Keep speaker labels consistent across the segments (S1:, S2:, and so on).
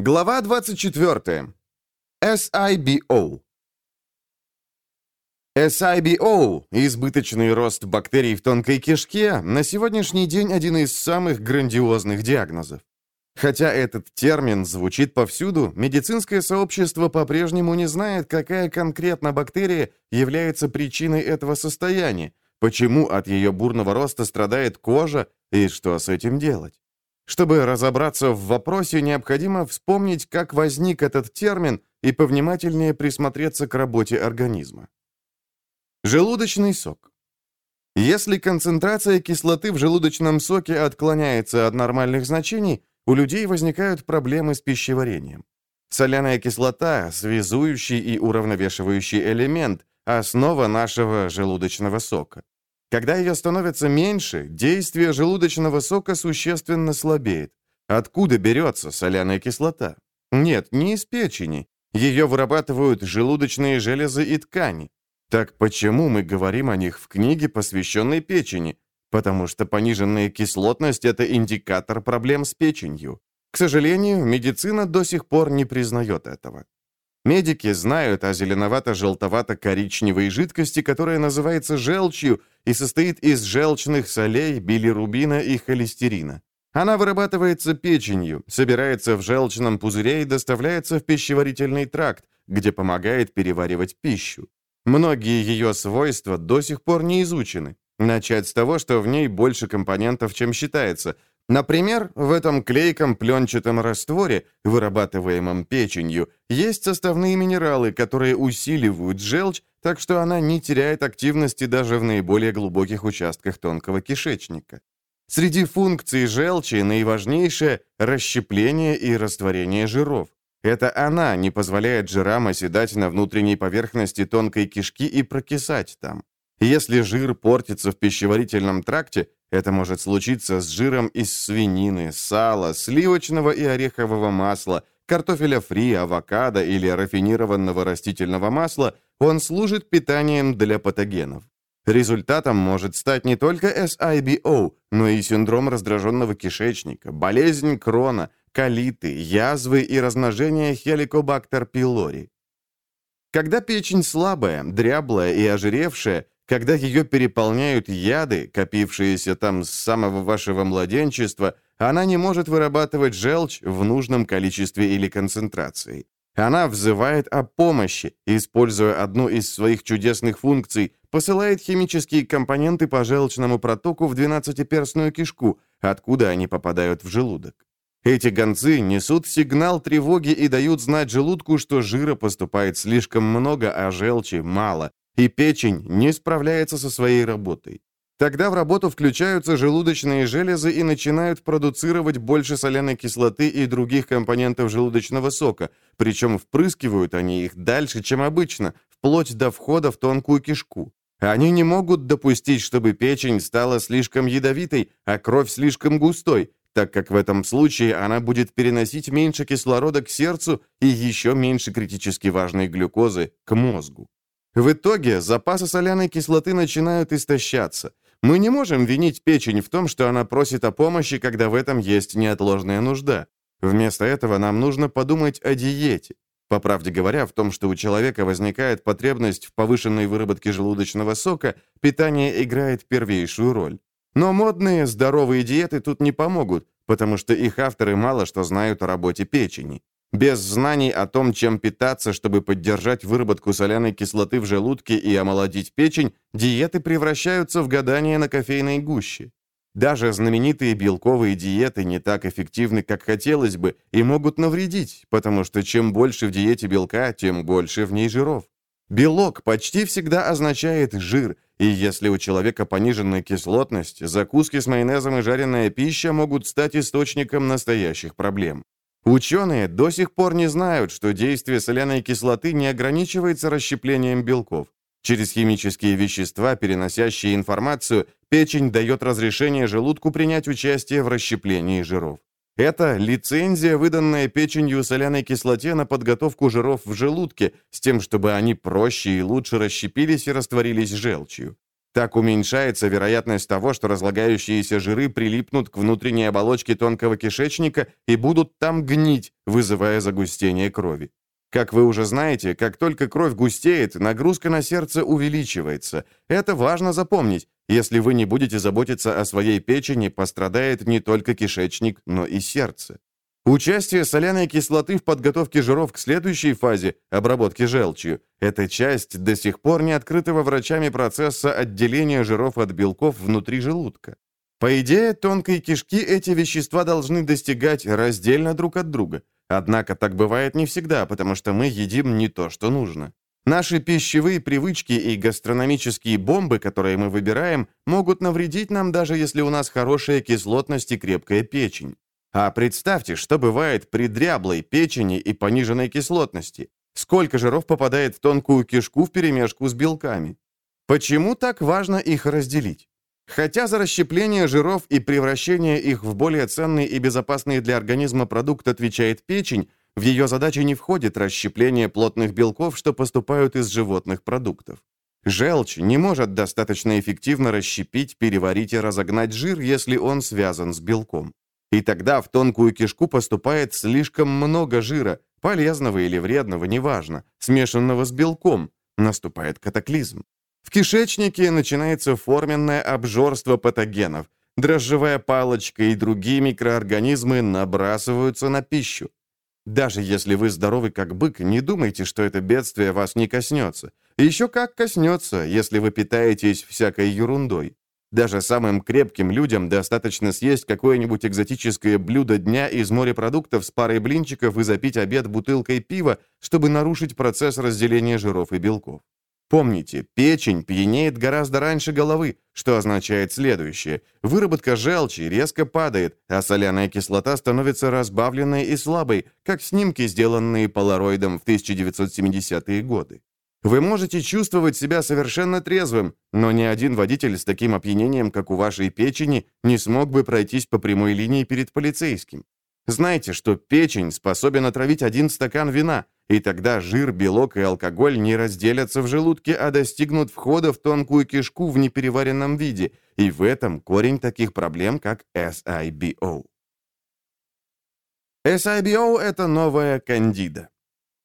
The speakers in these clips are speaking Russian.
S1: Глава 24. SIBO. SIBO, избыточный рост бактерий в тонкой кишке, на сегодняшний день один из самых грандиозных диагнозов. Хотя этот термин звучит повсюду, медицинское сообщество по-прежнему не знает, какая конкретно бактерия является причиной этого состояния, почему от ее бурного роста страдает кожа и что с этим делать. Чтобы разобраться в вопросе, необходимо вспомнить, как возник этот термин и повнимательнее присмотреться к работе организма. Желудочный сок. Если концентрация кислоты в желудочном соке отклоняется от нормальных значений, у людей возникают проблемы с пищеварением. Соляная кислота – связующий и уравновешивающий элемент, основа нашего желудочного сока. Когда ее становится меньше, действие желудочного сока существенно слабеет. Откуда берется соляная кислота? Нет, не из печени. Ее вырабатывают желудочные железы и ткани. Так почему мы говорим о них в книге, посвященной печени? потому что пониженная кислотность – это индикатор проблем с печенью. К сожалению, медицина до сих пор не признает этого. Медики знают о зеленовато-желтовато-коричневой жидкости, которая называется желчью и состоит из желчных солей, билирубина и холестерина. Она вырабатывается печенью, собирается в желчном пузыре и доставляется в пищеварительный тракт, где помогает переваривать пищу. Многие ее свойства до сих пор не изучены. Начать с того, что в ней больше компонентов, чем считается. Например, в этом клейком пленчатом растворе, вырабатываемом печенью, есть составные минералы, которые усиливают желчь, так что она не теряет активности даже в наиболее глубоких участках тонкого кишечника. Среди функций желчи наиважнейшее – расщепление и растворение жиров. Это она не позволяет жирам оседать на внутренней поверхности тонкой кишки и прокисать там. Если жир портится в пищеварительном тракте, это может случиться с жиром из свинины, сала, сливочного и орехового масла, картофеля фри, авокадо или рафинированного растительного масла, он служит питанием для патогенов. Результатом может стать не только SIBO, но и синдром раздраженного кишечника, болезнь крона, колиты, язвы и размножение хеликобактер пилори. Когда печень слабая, дряблая и ожиревшая, когда ее переполняют яды, копившиеся там с самого вашего младенчества, она не может вырабатывать желчь в нужном количестве или концентрации. Она взывает о помощи, используя одну из своих чудесных функций, посылает химические компоненты по желчному протоку в двенадцатиперстную кишку, откуда они попадают в желудок. Эти гонцы несут сигнал тревоги и дают знать желудку, что жира поступает слишком много, а желчи мало, и печень не справляется со своей работой. Тогда в работу включаются желудочные железы и начинают продуцировать больше соляной кислоты и других компонентов желудочного сока, причем впрыскивают они их дальше, чем обычно, вплоть до входа в тонкую кишку. Они не могут допустить, чтобы печень стала слишком ядовитой, а кровь слишком густой, так как в этом случае она будет переносить меньше кислорода к сердцу и еще меньше критически важной глюкозы к мозгу. В итоге запасы соляной кислоты начинают истощаться. Мы не можем винить печень в том, что она просит о помощи, когда в этом есть неотложная нужда. Вместо этого нам нужно подумать о диете. По правде говоря, в том, что у человека возникает потребность в повышенной выработке желудочного сока, питание играет первейшую роль. Но модные здоровые диеты тут не помогут, потому что их авторы мало что знают о работе печени. Без знаний о том, чем питаться, чтобы поддержать выработку соляной кислоты в желудке и омолодить печень, диеты превращаются в гадание на кофейной гуще. Даже знаменитые белковые диеты не так эффективны, как хотелось бы, и могут навредить, потому что чем больше в диете белка, тем больше в ней жиров. Белок почти всегда означает жир, и если у человека пониженная кислотность, закуски с майонезом и жареная пища могут стать источником настоящих проблем. Ученые до сих пор не знают, что действие соляной кислоты не ограничивается расщеплением белков. Через химические вещества, переносящие информацию, печень дает разрешение желудку принять участие в расщеплении жиров. Это лицензия, выданная печенью соляной кислоте на подготовку жиров в желудке, с тем, чтобы они проще и лучше расщепились и растворились желчью. Так уменьшается вероятность того, что разлагающиеся жиры прилипнут к внутренней оболочке тонкого кишечника и будут там гнить, вызывая загустение крови. Как вы уже знаете, как только кровь густеет, нагрузка на сердце увеличивается. Это важно запомнить. Если вы не будете заботиться о своей печени, пострадает не только кишечник, но и сердце. Участие соляной кислоты в подготовке жиров к следующей фазе – обработки желчью – это часть до сих пор не открытого врачами процесса отделения жиров от белков внутри желудка. По идее, тонкой кишки эти вещества должны достигать раздельно друг от друга. Однако так бывает не всегда, потому что мы едим не то, что нужно. Наши пищевые привычки и гастрономические бомбы, которые мы выбираем, могут навредить нам, даже если у нас хорошая кислотность и крепкая печень. А представьте, что бывает при дряблой печени и пониженной кислотности. Сколько жиров попадает в тонкую кишку вперемешку с белками? Почему так важно их разделить? Хотя за расщепление жиров и превращение их в более ценный и безопасный для организма продукт отвечает печень, в ее задачи не входит расщепление плотных белков, что поступают из животных продуктов. Желчь не может достаточно эффективно расщепить, переварить и разогнать жир, если он связан с белком. И тогда в тонкую кишку поступает слишком много жира, полезного или вредного, неважно, смешанного с белком. Наступает катаклизм. В кишечнике начинается форменное обжорство патогенов. Дрожжевая палочка и другие микроорганизмы набрасываются на пищу. Даже если вы здоровы как бык, не думайте, что это бедствие вас не коснется. Еще как коснется, если вы питаетесь всякой ерундой. Даже самым крепким людям достаточно съесть какое-нибудь экзотическое блюдо дня из морепродуктов с парой блинчиков и запить обед бутылкой пива, чтобы нарушить процесс разделения жиров и белков. Помните, печень пьянеет гораздо раньше головы, что означает следующее. Выработка желчи резко падает, а соляная кислота становится разбавленной и слабой, как снимки, сделанные полароидом в 1970-е годы. Вы можете чувствовать себя совершенно трезвым, но ни один водитель с таким опьянением, как у вашей печени, не смог бы пройтись по прямой линии перед полицейским. Знайте, что печень способен отравить один стакан вина, и тогда жир, белок и алкоголь не разделятся в желудке, а достигнут входа в тонкую кишку в непереваренном виде, и в этом корень таких проблем, как SIBO. SIBO – это новая кандида.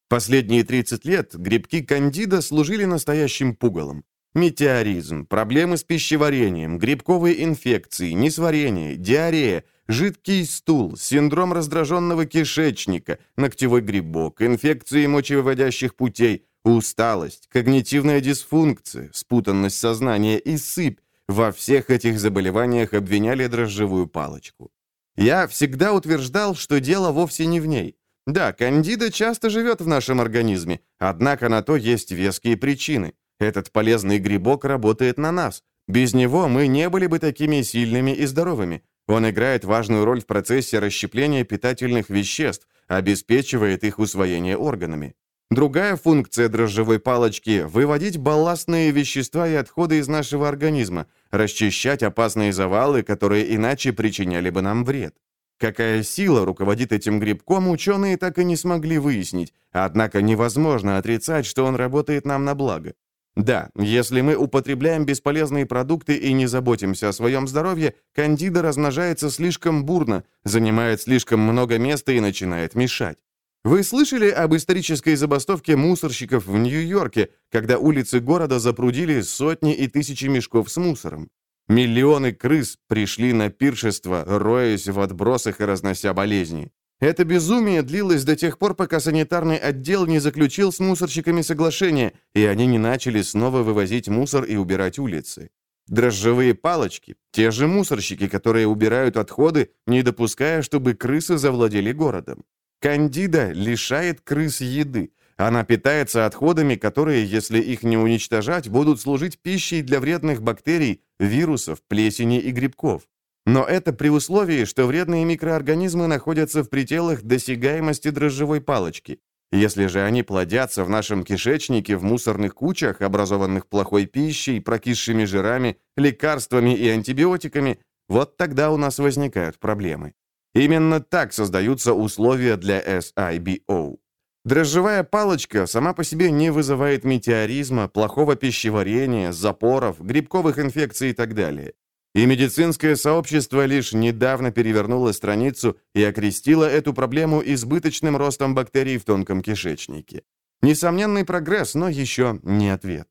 S1: Последние 30 лет грибки кандида служили настоящим пугалом. Метеоризм, проблемы с пищеварением, грибковые инфекции, несварение, диарея, жидкий стул, синдром раздраженного кишечника, ногтевой грибок, инфекции мочевыводящих путей, усталость, когнитивная дисфункция, спутанность сознания и сыпь. Во всех этих заболеваниях обвиняли дрожжевую палочку. Я всегда утверждал, что дело вовсе не в ней. Да, кандида часто живет в нашем организме, однако на то есть веские причины. Этот полезный грибок работает на нас. Без него мы не были бы такими сильными и здоровыми. Он играет важную роль в процессе расщепления питательных веществ, обеспечивает их усвоение органами. Другая функция дрожжевой палочки – выводить балластные вещества и отходы из нашего организма, расчищать опасные завалы, которые иначе причиняли бы нам вред. Какая сила руководит этим грибком, ученые так и не смогли выяснить, однако невозможно отрицать, что он работает нам на благо. Да, если мы употребляем бесполезные продукты и не заботимся о своем здоровье, кандида размножается слишком бурно, занимает слишком много места и начинает мешать. Вы слышали об исторической забастовке мусорщиков в Нью-Йорке, когда улицы города запрудили сотни и тысячи мешков с мусором? Миллионы крыс пришли на пиршество, роясь в отбросах и разнося болезни. Это безумие длилось до тех пор, пока санитарный отдел не заключил с мусорщиками соглашение, и они не начали снова вывозить мусор и убирать улицы. Дрожжевые палочки – те же мусорщики, которые убирают отходы, не допуская, чтобы крысы завладели городом. Кандида лишает крыс еды, она питается отходами, которые, если их не уничтожать, будут служить пищей для вредных бактерий, вирусов, плесени и грибков. Но это при условии, что вредные микроорганизмы находятся в пределах досягаемости дрожжевой палочки. Если же они плодятся в нашем кишечнике в мусорных кучах, образованных плохой пищей, прокисшими жирами, лекарствами и антибиотиками, вот тогда у нас возникают проблемы. Именно так создаются условия для SIBO. Дрожжевая палочка сама по себе не вызывает метеоризма, плохого пищеварения, запоров, грибковых инфекций и так далее. И медицинское сообщество лишь недавно перевернуло страницу и окрестило эту проблему избыточным ростом бактерий в тонком кишечнике. Несомненный прогресс, но еще не ответ.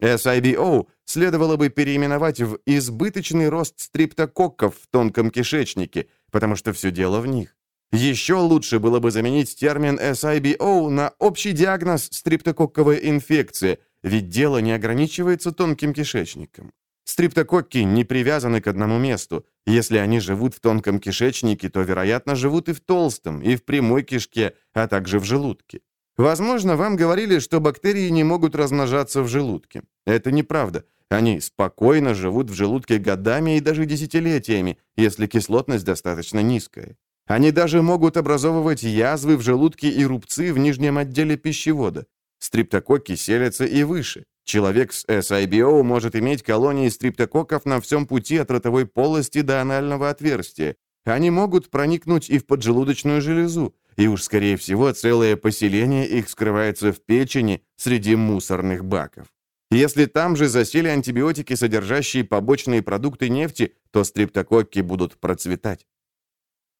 S1: SIBO следовало бы переименовать в избыточный рост стриптококков в тонком кишечнике, потому что все дело в них. Еще лучше было бы заменить термин SIBO на общий диагноз стриптококковая инфекция, ведь дело не ограничивается тонким кишечником. Стриптококки не привязаны к одному месту. Если они живут в тонком кишечнике, то, вероятно, живут и в толстом, и в прямой кишке, а также в желудке. Возможно, вам говорили, что бактерии не могут размножаться в желудке. Это неправда. Они спокойно живут в желудке годами и даже десятилетиями, если кислотность достаточно низкая. Они даже могут образовывать язвы в желудке и рубцы в нижнем отделе пищевода. Стриптококки селятся и выше. Человек с SIBO может иметь колонии стриптококков на всем пути от ротовой полости до анального отверстия. Они могут проникнуть и в поджелудочную железу, и уж, скорее всего, целое поселение их скрывается в печени среди мусорных баков. Если там же засели антибиотики, содержащие побочные продукты нефти, то стриптококки будут процветать.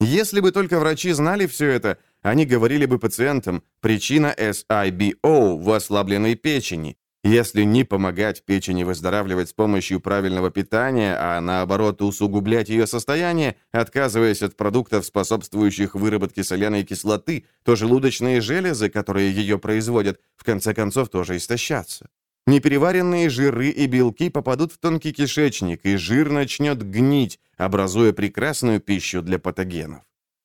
S1: Если бы только врачи знали все это, они говорили бы пациентам, причина SIBO в ослабленной печени, если не помогать печени выздоравливать с помощью правильного питания, а наоборот усугублять ее состояние, отказываясь от продуктов, способствующих выработке соляной кислоты, то желудочные железы, которые ее производят, в конце концов тоже истощатся. Непереваренные жиры и белки попадут в тонкий кишечник, и жир начнет гнить, образуя прекрасную пищу для патогенов.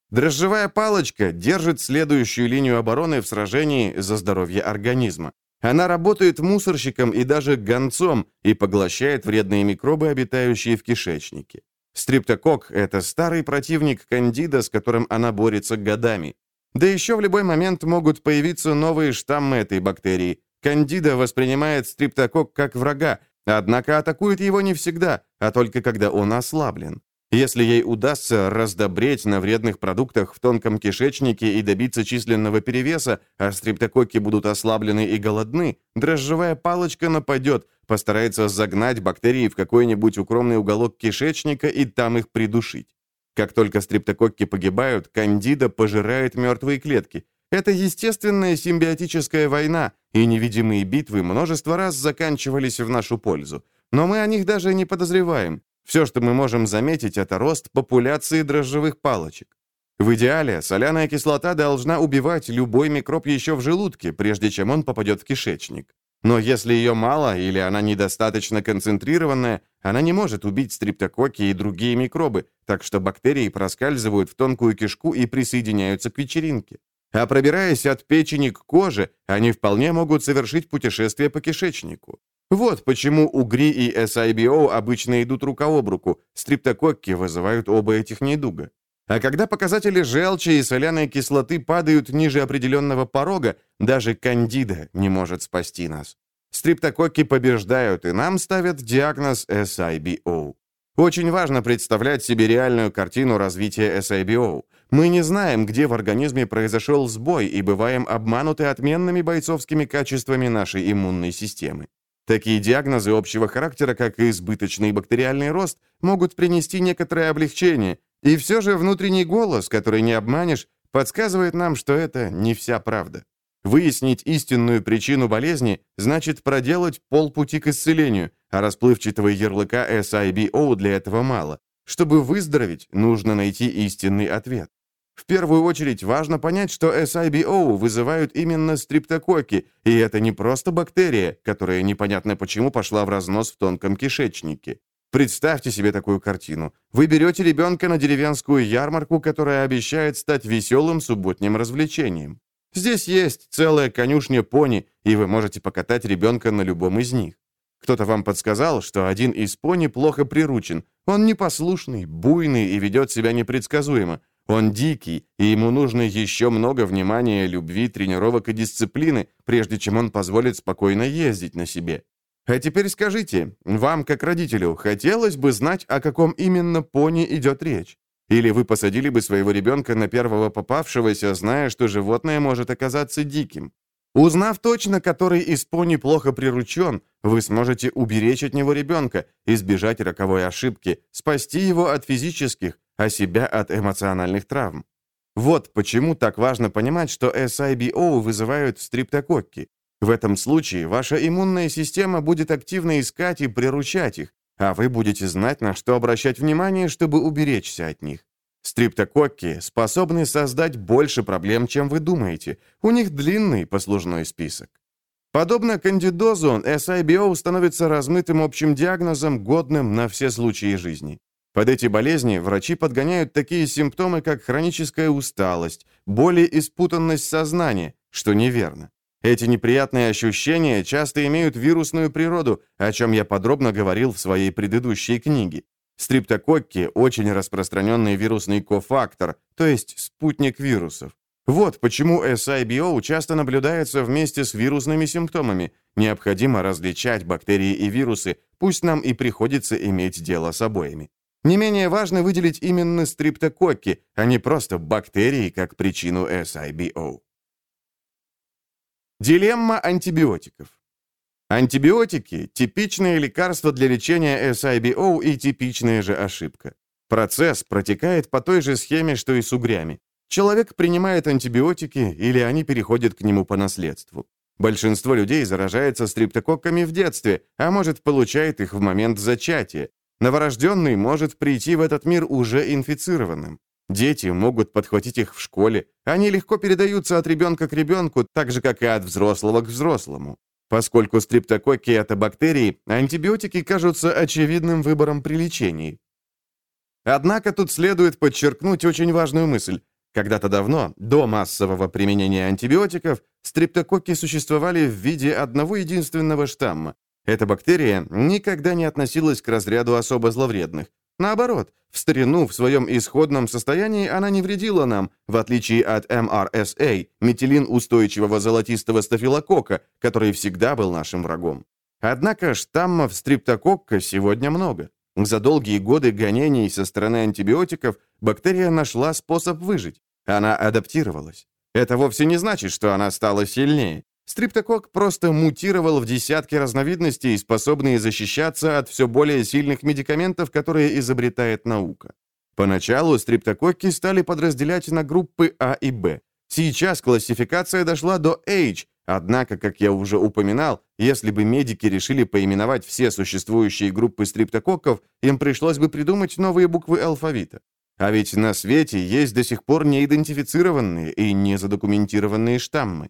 S1: Дрожжевая палочка держит следующую линию обороны в сражении за здоровье организма. Она работает мусорщиком и даже гонцом и поглощает вредные микробы, обитающие в кишечнике. Стриптокок – это старый противник кандида, с которым она борется годами. Да еще в любой момент могут появиться новые штаммы этой бактерии. Кандида воспринимает стриптокок как врага, однако атакует его не всегда, а только когда он ослаблен. Если ей удастся раздобреть на вредных продуктах в тонком кишечнике и добиться численного перевеса, а стриптококки будут ослаблены и голодны, дрожжевая палочка нападет, постарается загнать бактерии в какой-нибудь укромный уголок кишечника и там их придушить. Как только стриптококки погибают, кандида пожирает мертвые клетки. Это естественная симбиотическая война, и невидимые битвы множество раз заканчивались в нашу пользу. Но мы о них даже не подозреваем. Все, что мы можем заметить, это рост популяции дрожжевых палочек. В идеале соляная кислота должна убивать любой микроб еще в желудке, прежде чем он попадет в кишечник. Но если ее мало или она недостаточно концентрированная, она не может убить стриптококки и другие микробы, так что бактерии проскальзывают в тонкую кишку и присоединяются к вечеринке. А пробираясь от печени к коже, они вполне могут совершить путешествие по кишечнику. Вот почему угри и SIBO обычно идут рука об руку, стриптококки вызывают оба этих недуга. А когда показатели желчи и соляной кислоты падают ниже определенного порога, даже кандида не может спасти нас. Стриптококки побеждают, и нам ставят диагноз SIBO. Очень важно представлять себе реальную картину развития SIBO. Мы не знаем, где в организме произошел сбой, и бываем обмануты отменными бойцовскими качествами нашей иммунной системы. Такие диагнозы общего характера, как избыточный бактериальный рост, могут принести некоторое облегчение, и все же внутренний голос, который не обманешь, подсказывает нам, что это не вся правда. Выяснить истинную причину болезни значит проделать полпути к исцелению, а расплывчатого ярлыка SIBO для этого мало. Чтобы выздороветь, нужно найти истинный ответ. В первую очередь важно понять, что SIBO вызывают именно стриптококки, и это не просто бактерия, которая непонятно почему пошла в разнос в тонком кишечнике. Представьте себе такую картину. Вы берете ребенка на деревенскую ярмарку, которая обещает стать веселым субботним развлечением. Здесь есть целая конюшня пони, и вы можете покатать ребенка на любом из них. Кто-то вам подсказал, что один из пони плохо приручен. Он непослушный, буйный и ведет себя непредсказуемо. Он дикий, и ему нужно еще много внимания, любви, тренировок и дисциплины, прежде чем он позволит спокойно ездить на себе. А теперь скажите, вам, как родителю, хотелось бы знать, о каком именно пони идет речь? Или вы посадили бы своего ребенка на первого попавшегося, зная, что животное может оказаться диким? Узнав точно, который из пони плохо приручен, вы сможете уберечь от него ребенка, избежать роковой ошибки, спасти его от физических, а себя от эмоциональных травм. Вот почему так важно понимать, что SIBO вызывают стриптококки. В этом случае ваша иммунная система будет активно искать и приручать их, а вы будете знать, на что обращать внимание, чтобы уберечься от них. Стриптококки способны создать больше проблем, чем вы думаете. У них длинный послужной список. Подобно кандидозу, SIBO становится размытым общим диагнозом, годным на все случаи жизни. Под эти болезни врачи подгоняют такие симптомы, как хроническая усталость, боли и спутанность сознания, что неверно. Эти неприятные ощущения часто имеют вирусную природу, о чем я подробно говорил в своей предыдущей книге. Стриптококки – очень распространенный вирусный кофактор, то есть спутник вирусов. Вот почему SIBO часто наблюдается вместе с вирусными симптомами. Необходимо различать бактерии и вирусы, пусть нам и приходится иметь дело с обоими. Не менее важно выделить именно стриптококки, а не просто бактерии как причину SIBO. Дилемма антибиотиков. Антибиотики – типичное лекарство для лечения SIBO и типичная же ошибка. Процесс протекает по той же схеме, что и с угрями. Человек принимает антибиотики, или они переходят к нему по наследству. Большинство людей заражается стриптококками в детстве, а может, получает их в момент зачатия. Новорожденный может прийти в этот мир уже инфицированным. Дети могут подхватить их в школе. Они легко передаются от ребенка к ребенку, так же, как и от взрослого к взрослому. Поскольку стриптококки – это бактерии, антибиотики кажутся очевидным выбором при лечении. Однако тут следует подчеркнуть очень важную мысль. Когда-то давно, до массового применения антибиотиков, стриптококки существовали в виде одного единственного штамма. Эта бактерия никогда не относилась к разряду особо зловредных. Наоборот, в старину, в своем исходном состоянии она не вредила нам, в отличие от MRSA, метилин устойчивого золотистого стафилококка, который всегда был нашим врагом. Однако штаммов стриптококка сегодня много. За долгие годы гонений со стороны антибиотиков бактерия нашла способ выжить. Она адаптировалась. Это вовсе не значит, что она стала сильнее. Стриптокок просто мутировал в десятки разновидностей, способные защищаться от все более сильных медикаментов, которые изобретает наука. Поначалу стриптококки стали подразделять на группы А и Б. Сейчас классификация дошла до H, однако, как я уже упоминал, если бы медики решили поименовать все существующие группы стриптококков, им пришлось бы придумать новые буквы алфавита. А ведь на свете есть до сих пор неидентифицированные и незадокументированные штаммы.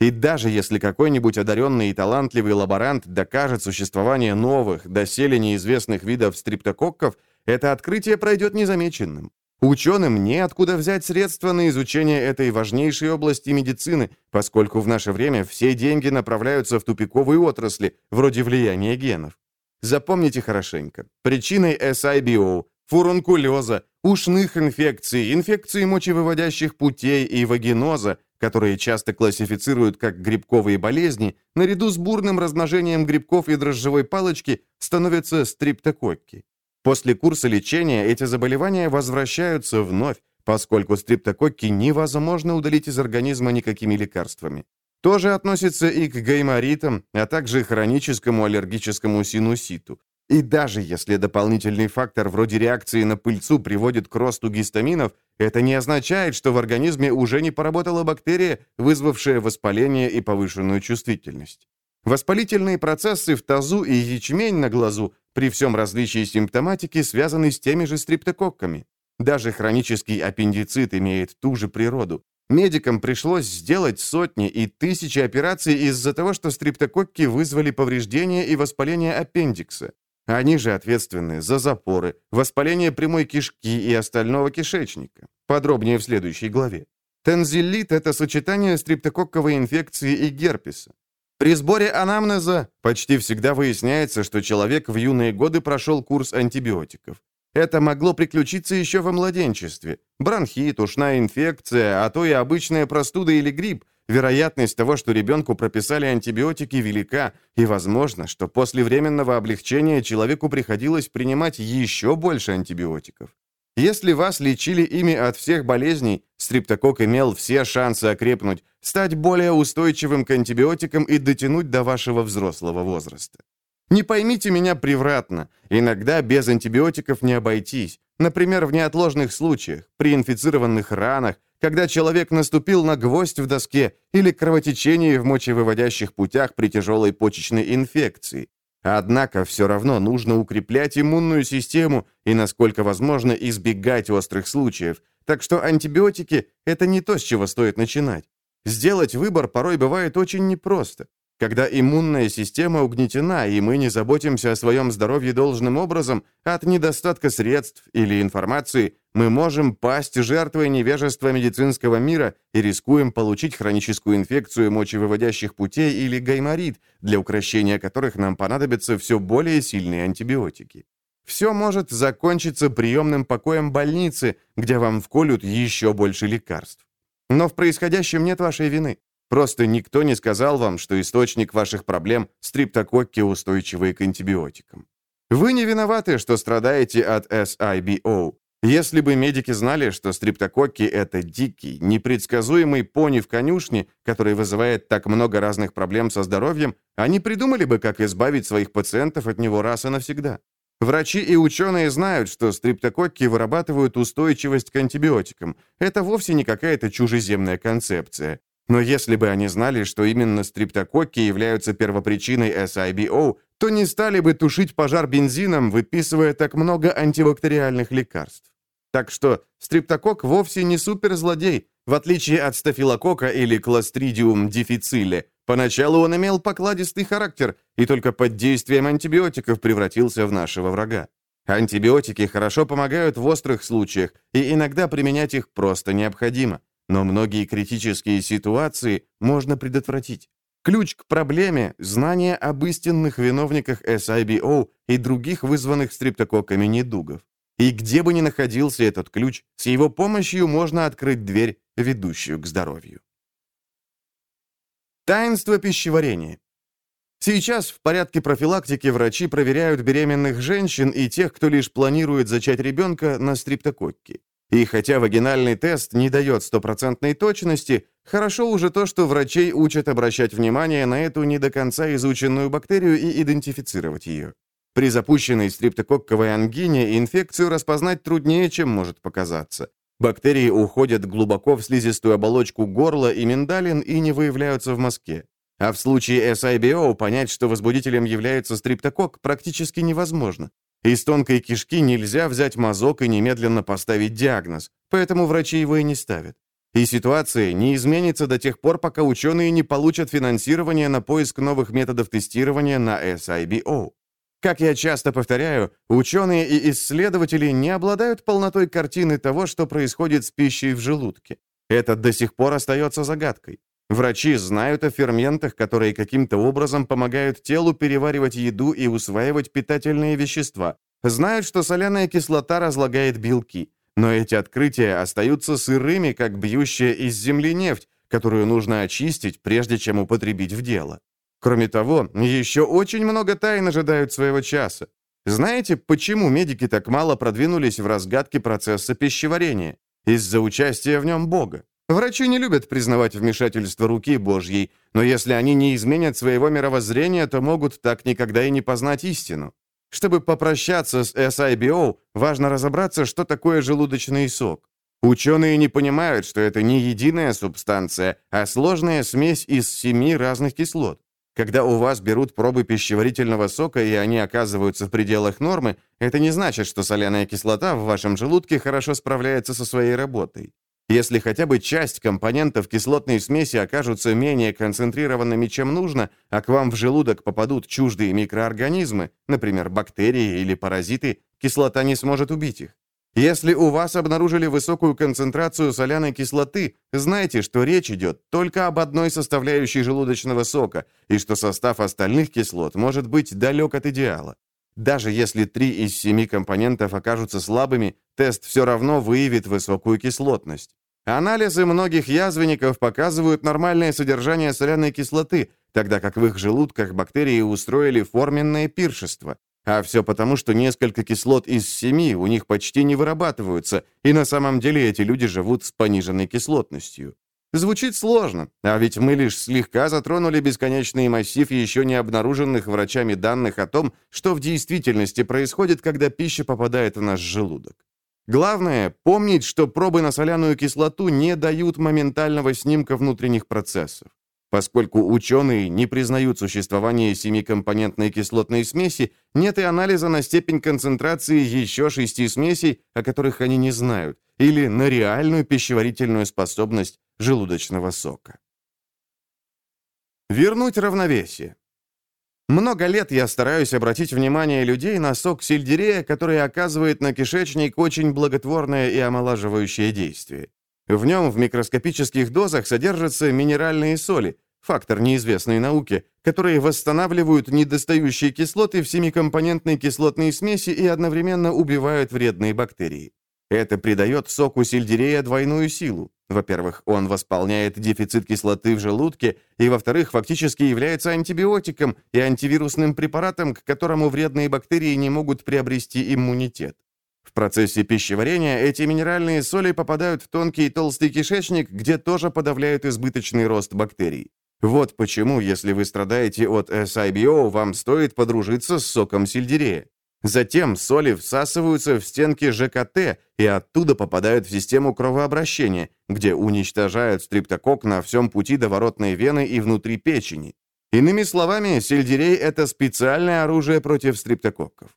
S1: И даже если какой-нибудь одаренный и талантливый лаборант докажет существование новых, доселе неизвестных видов стриптококков, это открытие пройдет незамеченным. Ученым неоткуда взять средства на изучение этой важнейшей области медицины, поскольку в наше время все деньги направляются в тупиковые отрасли, вроде влияния генов. Запомните хорошенько. Причиной SIBO, фурункулеза, ушных инфекций, инфекций мочевыводящих путей и вагиноза которые часто классифицируют как грибковые болезни, наряду с бурным размножением грибков и дрожжевой палочки становятся стриптококки. После курса лечения эти заболевания возвращаются вновь, поскольку стриптококки невозможно удалить из организма никакими лекарствами. То же относится и к гайморитам, а также хроническому аллергическому синуситу. И даже если дополнительный фактор вроде реакции на пыльцу приводит к росту гистаминов, это не означает, что в организме уже не поработала бактерия, вызвавшая воспаление и повышенную чувствительность. Воспалительные процессы в тазу и ячмень на глазу при всем различии симптоматики связаны с теми же стриптококками. Даже хронический аппендицит имеет ту же природу. Медикам пришлось сделать сотни и тысячи операций из-за того, что стриптококки вызвали повреждение и воспаление аппендикса. Они же ответственны за запоры, воспаление прямой кишки и остального кишечника. Подробнее в следующей главе. Тензиллит – это сочетание стриптококковой инфекции и герпеса. При сборе анамнеза почти всегда выясняется, что человек в юные годы прошел курс антибиотиков. Это могло приключиться еще во младенчестве. Бронхит, ушная инфекция, а то и обычная простуда или грипп, Вероятность того, что ребенку прописали антибиотики, велика, и возможно, что после временного облегчения человеку приходилось принимать еще больше антибиотиков. Если вас лечили ими от всех болезней, стриптокок имел все шансы окрепнуть, стать более устойчивым к антибиотикам и дотянуть до вашего взрослого возраста. Не поймите меня превратно. Иногда без антибиотиков не обойтись. Например, в неотложных случаях, при инфицированных ранах, когда человек наступил на гвоздь в доске или кровотечение в мочевыводящих путях при тяжелой почечной инфекции. Однако все равно нужно укреплять иммунную систему и, насколько возможно, избегать острых случаев. Так что антибиотики – это не то, с чего стоит начинать. Сделать выбор порой бывает очень непросто. Когда иммунная система угнетена, и мы не заботимся о своем здоровье должным образом, от недостатка средств или информации, мы можем пасть жертвой невежества медицинского мира и рискуем получить хроническую инфекцию мочевыводящих путей или гайморит, для укрощения которых нам понадобятся все более сильные антибиотики. Все может закончиться приемным покоем больницы, где вам вколют еще больше лекарств. Но в происходящем нет вашей вины. Просто никто не сказал вам, что источник ваших проблем – стриптококки, устойчивые к антибиотикам. Вы не виноваты, что страдаете от SIBO. Если бы медики знали, что стриптококки – это дикий, непредсказуемый пони в конюшне, который вызывает так много разных проблем со здоровьем, они придумали бы, как избавить своих пациентов от него раз и навсегда. Врачи и ученые знают, что стриптококки вырабатывают устойчивость к антибиотикам. Это вовсе не какая-то чужеземная концепция. Но если бы они знали, что именно стриптококки являются первопричиной SIBO, то не стали бы тушить пожар бензином, выписывая так много антибактериальных лекарств. Так что стриптокок вовсе не суперзлодей, в отличие от стафилокока или кластридиум дифициле. Поначалу он имел покладистый характер и только под действием антибиотиков превратился в нашего врага. Антибиотики хорошо помогают в острых случаях, и иногда применять их просто необходимо но многие критические ситуации можно предотвратить. Ключ к проблеме – знание об истинных виновниках SIBO и других вызванных стриптококками недугов. И где бы ни находился этот ключ, с его помощью можно открыть дверь, ведущую к здоровью. Таинство пищеварения. Сейчас в порядке профилактики врачи проверяют беременных женщин и тех, кто лишь планирует зачать ребенка на стриптококки. И хотя вагинальный тест не дает стопроцентной точности, хорошо уже то, что врачей учат обращать внимание на эту не до конца изученную бактерию и идентифицировать ее. При запущенной стриптококковой ангине инфекцию распознать труднее, чем может показаться. Бактерии уходят глубоко в слизистую оболочку горла и миндалин и не выявляются в мозге. А в случае SIBO понять, что возбудителем является стриптокок, практически невозможно. Из тонкой кишки нельзя взять мазок и немедленно поставить диагноз, поэтому врачи его и не ставят. И ситуация не изменится до тех пор, пока ученые не получат финансирование на поиск новых методов тестирования на SIBO. Как я часто повторяю, ученые и исследователи не обладают полнотой картины того, что происходит с пищей в желудке. Это до сих пор остается загадкой. Врачи знают о ферментах, которые каким-то образом помогают телу переваривать еду и усваивать питательные вещества. Знают, что соляная кислота разлагает белки. Но эти открытия остаются сырыми, как бьющая из земли нефть, которую нужно очистить, прежде чем употребить в дело. Кроме того, еще очень много тайн ожидают своего часа. Знаете, почему медики так мало продвинулись в разгадке процесса пищеварения? Из-за участия в нем Бога. Врачи не любят признавать вмешательство руки Божьей, но если они не изменят своего мировоззрения, то могут так никогда и не познать истину. Чтобы попрощаться с SIBO, важно разобраться, что такое желудочный сок. Ученые не понимают, что это не единая субстанция, а сложная смесь из семи разных кислот. Когда у вас берут пробы пищеварительного сока, и они оказываются в пределах нормы, это не значит, что соляная кислота в вашем желудке хорошо справляется со своей работой. Если хотя бы часть компонентов кислотной смеси окажутся менее концентрированными, чем нужно, а к вам в желудок попадут чуждые микроорганизмы, например, бактерии или паразиты, кислота не сможет убить их. Если у вас обнаружили высокую концентрацию соляной кислоты, знайте, что речь идет только об одной составляющей желудочного сока, и что состав остальных кислот может быть далек от идеала. Даже если три из семи компонентов окажутся слабыми, тест все равно выявит высокую кислотность. Анализы многих язвенников показывают нормальное содержание соляной кислоты, тогда как в их желудках бактерии устроили форменное пиршество. А все потому, что несколько кислот из семи у них почти не вырабатываются, и на самом деле эти люди живут с пониженной кислотностью. Звучит сложно, а ведь мы лишь слегка затронули бесконечный массив еще не обнаруженных врачами данных о том, что в действительности происходит, когда пища попадает в наш желудок. Главное – помнить, что пробы на соляную кислоту не дают моментального снимка внутренних процессов. Поскольку ученые не признают существование семикомпонентной кислотной смеси, нет и анализа на степень концентрации еще шести смесей, о которых они не знают, или на реальную пищеварительную способность желудочного сока. Вернуть равновесие. Много лет я стараюсь обратить внимание людей на сок сельдерея, который оказывает на кишечник очень благотворное и омолаживающее действие. В нем в микроскопических дозах содержатся минеральные соли, фактор неизвестной науки, которые восстанавливают недостающие кислоты в семикомпонентной кислотной смеси и одновременно убивают вредные бактерии. Это придает соку сельдерея двойную силу. Во-первых, он восполняет дефицит кислоты в желудке, и, во-вторых, фактически является антибиотиком и антивирусным препаратом, к которому вредные бактерии не могут приобрести иммунитет. В процессе пищеварения эти минеральные соли попадают в тонкий и толстый кишечник, где тоже подавляют избыточный рост бактерий. Вот почему, если вы страдаете от SIBO, вам стоит подружиться с соком сельдерея. Затем соли всасываются в стенки ЖКТ и оттуда попадают в систему кровообращения, где уничтожают стриптокок на всем пути до воротной вены и внутри печени. Иными словами, сельдерей – это специальное оружие против стриптококков.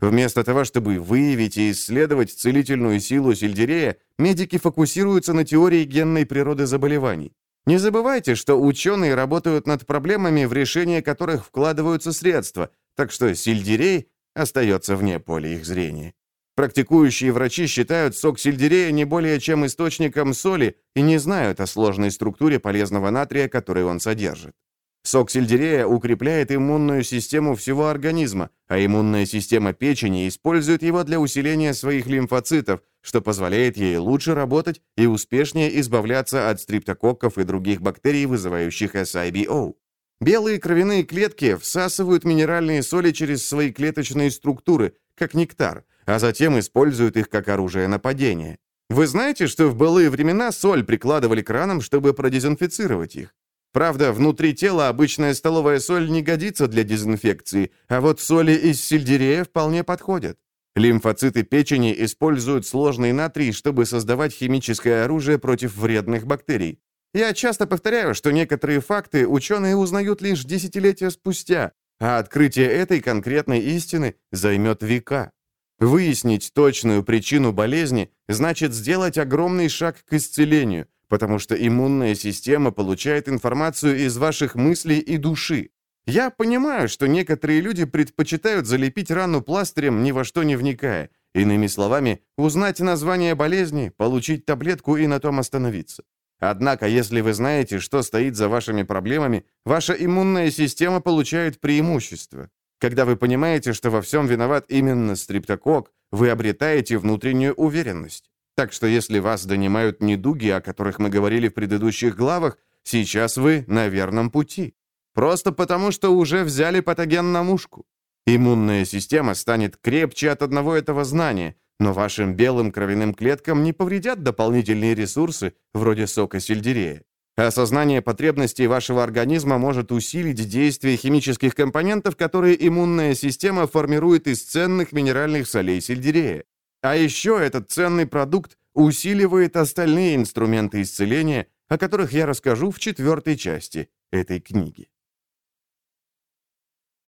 S1: Вместо того, чтобы выявить и исследовать целительную силу сельдерея, медики фокусируются на теории генной природы заболеваний. Не забывайте, что ученые работают над проблемами, в решение которых вкладываются средства, так что сельдерей остается вне поля их зрения. Практикующие врачи считают сок сельдерея не более чем источником соли и не знают о сложной структуре полезного натрия, который он содержит. Сок сельдерея укрепляет иммунную систему всего организма, а иммунная система печени использует его для усиления своих лимфоцитов, что позволяет ей лучше работать и успешнее избавляться от стриптококков и других бактерий, вызывающих SIBO. Белые кровяные клетки всасывают минеральные соли через свои клеточные структуры, как нектар, а затем используют их как оружие нападения. Вы знаете, что в былые времена соль прикладывали к ранам, чтобы продезинфицировать их? Правда, внутри тела обычная столовая соль не годится для дезинфекции, а вот соли из сельдерея вполне подходят. Лимфоциты печени используют сложный натрий, чтобы создавать химическое оружие против вредных бактерий. Я часто повторяю, что некоторые факты ученые узнают лишь десятилетия спустя, а открытие этой конкретной истины займет века. Выяснить точную причину болезни значит сделать огромный шаг к исцелению – потому что иммунная система получает информацию из ваших мыслей и души. Я понимаю, что некоторые люди предпочитают залепить рану пластырем, ни во что не вникая. Иными словами, узнать название болезни, получить таблетку и на том остановиться. Однако, если вы знаете, что стоит за вашими проблемами, ваша иммунная система получает преимущество. Когда вы понимаете, что во всем виноват именно стриптокок, вы обретаете внутреннюю уверенность. Так что если вас донимают недуги, о которых мы говорили в предыдущих главах, сейчас вы на верном пути. Просто потому, что уже взяли патоген на мушку. Иммунная система станет крепче от одного этого знания, но вашим белым кровяным клеткам не повредят дополнительные ресурсы, вроде сока сельдерея. Осознание потребностей вашего организма может усилить действие химических компонентов, которые иммунная система формирует из ценных минеральных солей сельдерея. А еще этот ценный продукт усиливает остальные инструменты исцеления, о которых я расскажу в четвертой части этой книги.